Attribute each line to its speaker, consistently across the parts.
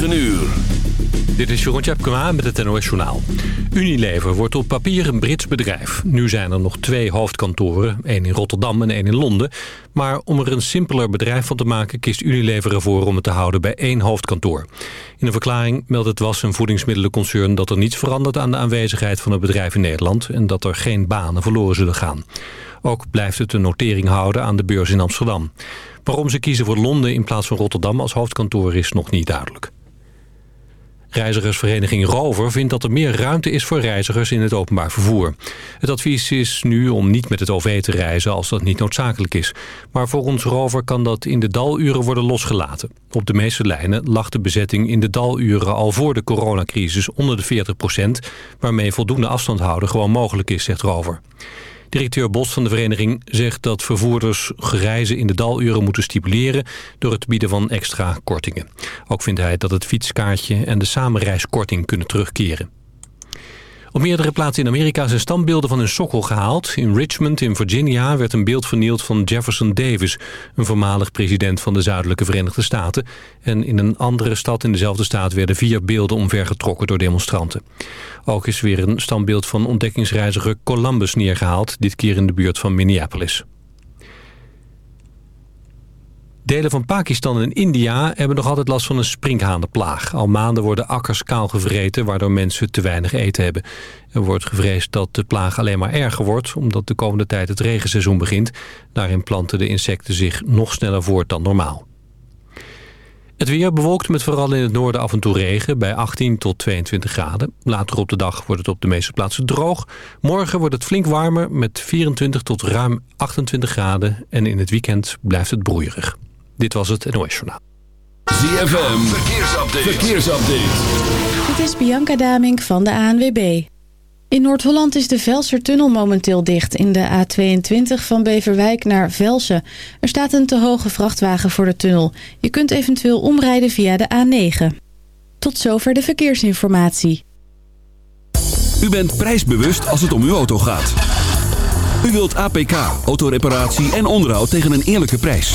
Speaker 1: 9 uur.
Speaker 2: Dit is Jeroen Tjepkema met het NOS Journaal. Unilever wordt op papier een Brits bedrijf. Nu zijn er nog twee hoofdkantoren, één in Rotterdam en één in Londen. Maar om er een simpeler bedrijf van te maken... kiest Unilever ervoor om het te houden bij één hoofdkantoor. In een verklaring meldt het was- en voedingsmiddelenconcern... dat er niets verandert aan de aanwezigheid van het bedrijf in Nederland... en dat er geen banen verloren zullen gaan. Ook blijft het een notering houden aan de beurs in Amsterdam. Waarom ze kiezen voor Londen in plaats van Rotterdam als hoofdkantoor is nog niet duidelijk. Reizigersvereniging Rover vindt dat er meer ruimte is voor reizigers in het openbaar vervoer. Het advies is nu om niet met het OV te reizen als dat niet noodzakelijk is. Maar volgens Rover kan dat in de daluren worden losgelaten. Op de meeste lijnen lag de bezetting in de daluren al voor de coronacrisis onder de 40% waarmee voldoende afstand houden gewoon mogelijk is, zegt Rover. Directeur Bos van de vereniging zegt dat vervoerders gereizen in de daluren moeten stimuleren door het bieden van extra kortingen. Ook vindt hij dat het fietskaartje en de samenreiskorting kunnen terugkeren. Op meerdere plaatsen in Amerika zijn standbeelden van een sokkel gehaald. In Richmond in Virginia werd een beeld vernield van Jefferson Davis... een voormalig president van de zuidelijke Verenigde Staten. En in een andere stad in dezelfde staat werden vier beelden omvergetrokken door demonstranten. Ook is weer een standbeeld van ontdekkingsreiziger Columbus neergehaald... dit keer in de buurt van Minneapolis. Delen van Pakistan en India hebben nog altijd last van een sprinkhanenplaag. Al maanden worden akkers kaal gevreten, waardoor mensen te weinig eten hebben. Er wordt gevreesd dat de plaag alleen maar erger wordt... omdat de komende tijd het regenseizoen begint. Daarin planten de insecten zich nog sneller voort dan normaal. Het weer bewolkt met vooral in het noorden af en toe regen... bij 18 tot 22 graden. Later op de dag wordt het op de meeste plaatsen droog. Morgen wordt het flink warmer met 24 tot ruim 28 graden... en in het weekend blijft het broeierig. Dit was het NOS Journaal.
Speaker 1: ZFM, verkeersupdate. verkeersupdate.
Speaker 3: Dit is Bianca Damink van de ANWB. In Noord-Holland is de Velsertunnel momenteel dicht in de A22 van Beverwijk naar Velsen. Er staat een te hoge vrachtwagen voor de tunnel. Je kunt eventueel omrijden via de A9. Tot zover de verkeersinformatie.
Speaker 1: U bent prijsbewust als het om uw auto gaat. U wilt APK, autoreparatie en onderhoud tegen een eerlijke prijs.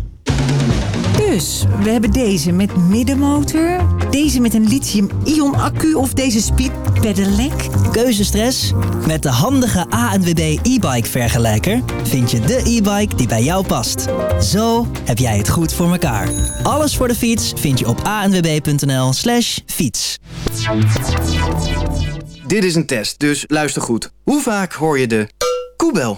Speaker 4: Dus, we hebben deze met middenmotor, deze met een lithium-ion accu of deze speed pedelec.
Speaker 5: Keuzestress? Met de handige ANWB e-bike vergelijker vind je de e-bike die bij jou past. Zo heb jij het goed voor elkaar. Alles voor de fiets vind je op anwb.nl slash fiets.
Speaker 6: Dit is een test, dus luister goed. Hoe vaak hoor je de koebel?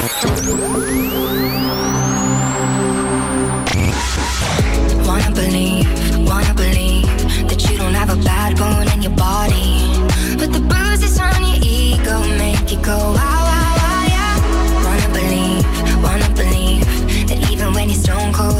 Speaker 7: Wanna believe, wanna believe that you don't have a bad bone in your body. But the bruises on your ego make you go yeah. Wanna believe, wanna believe that even when you're stone cold,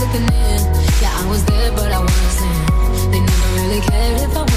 Speaker 8: looking in. Yeah, I was there, but I wasn't. They never really cared if I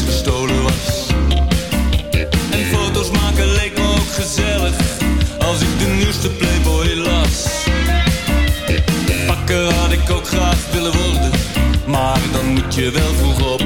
Speaker 9: gestolen was. En foto's maken leek me ook gezellig, als ik de nieuwste Playboy las. Pakker had ik ook graag willen worden, maar dan moet je wel vroeg op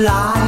Speaker 10: Life.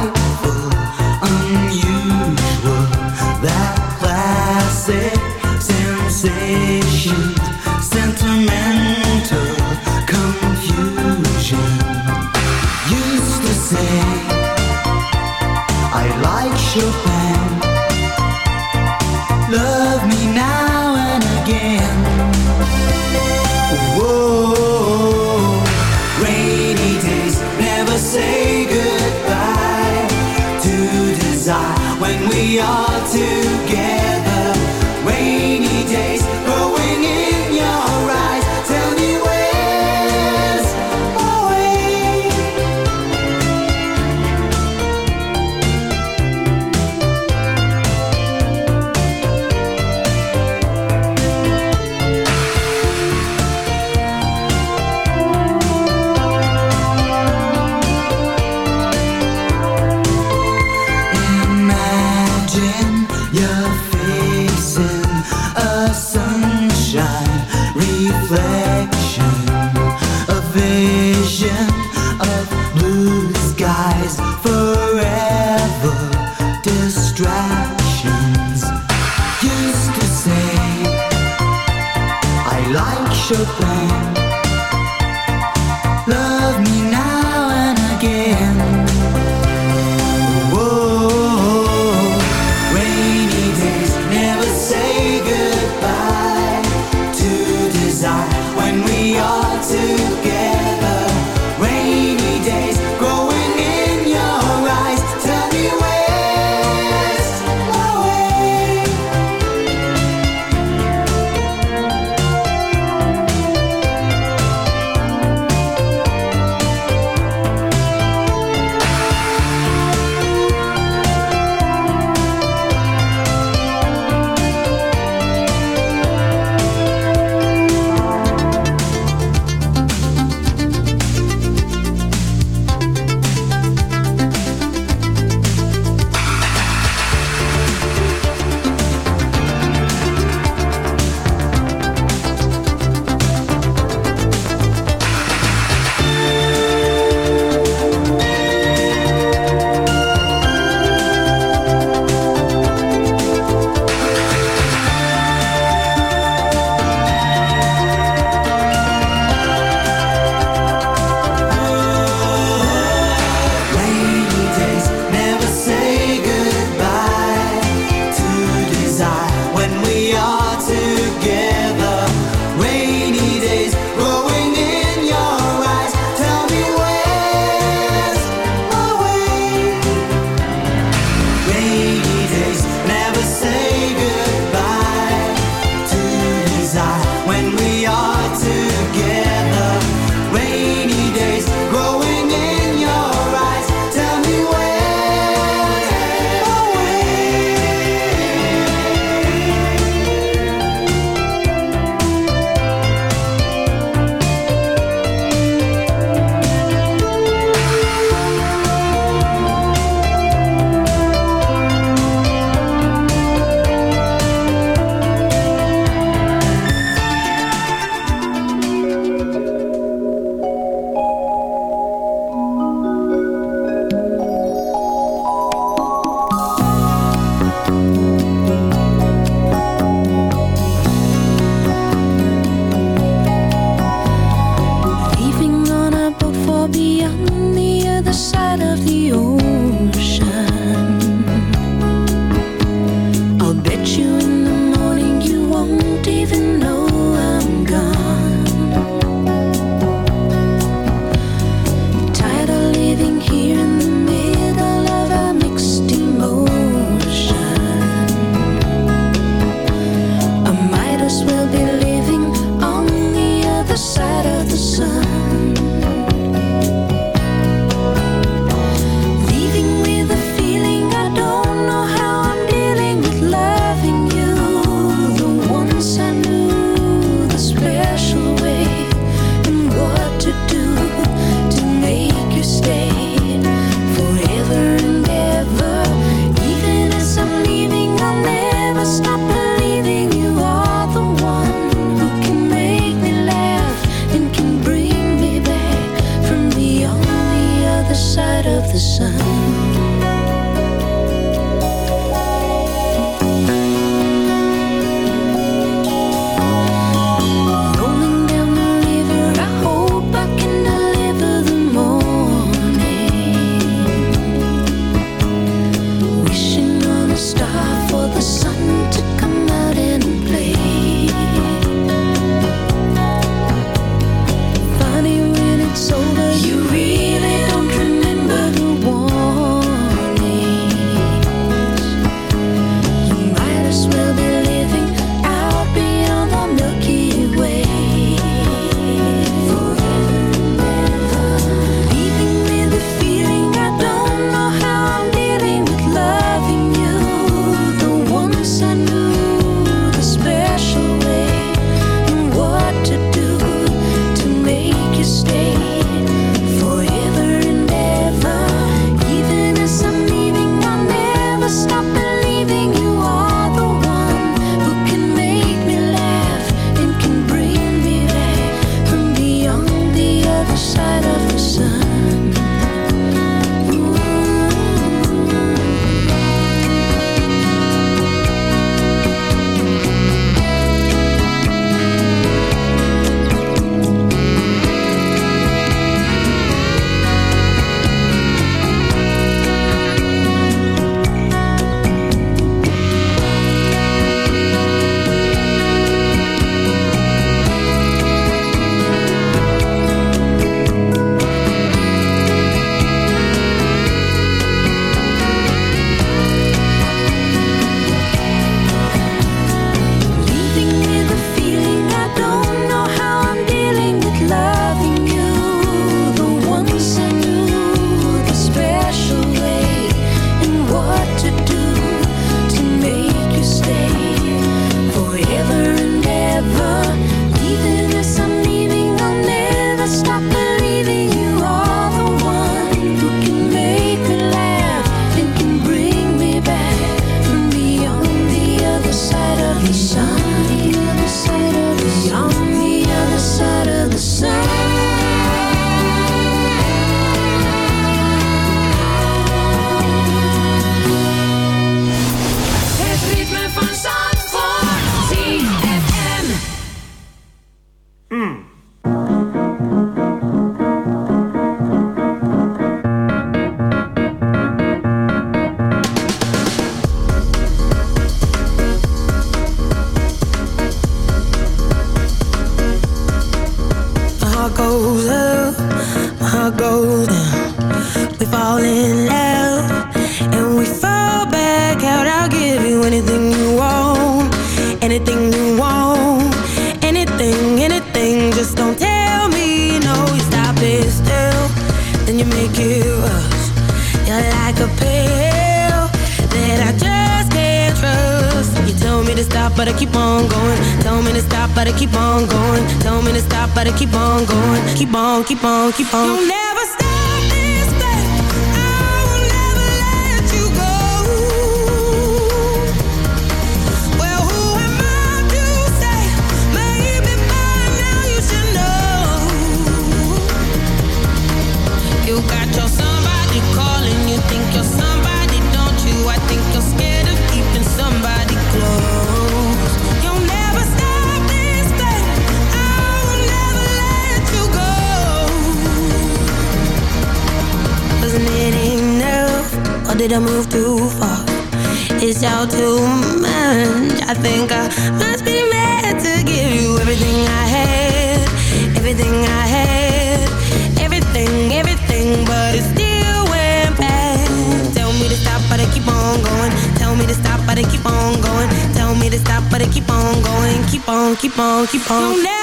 Speaker 10: Keep on, keep on,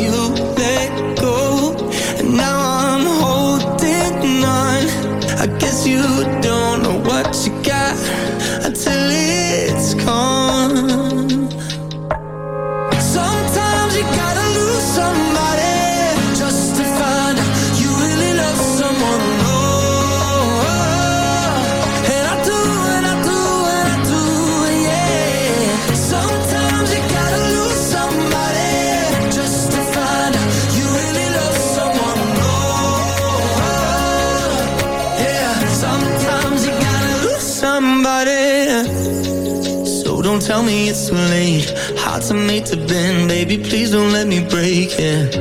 Speaker 11: me it's too late. Hard to make to bend, baby. Please don't let me break it.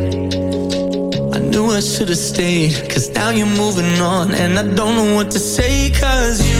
Speaker 11: I knew I should have stayed, cause now you're moving on, and I don't know what to say, cause you.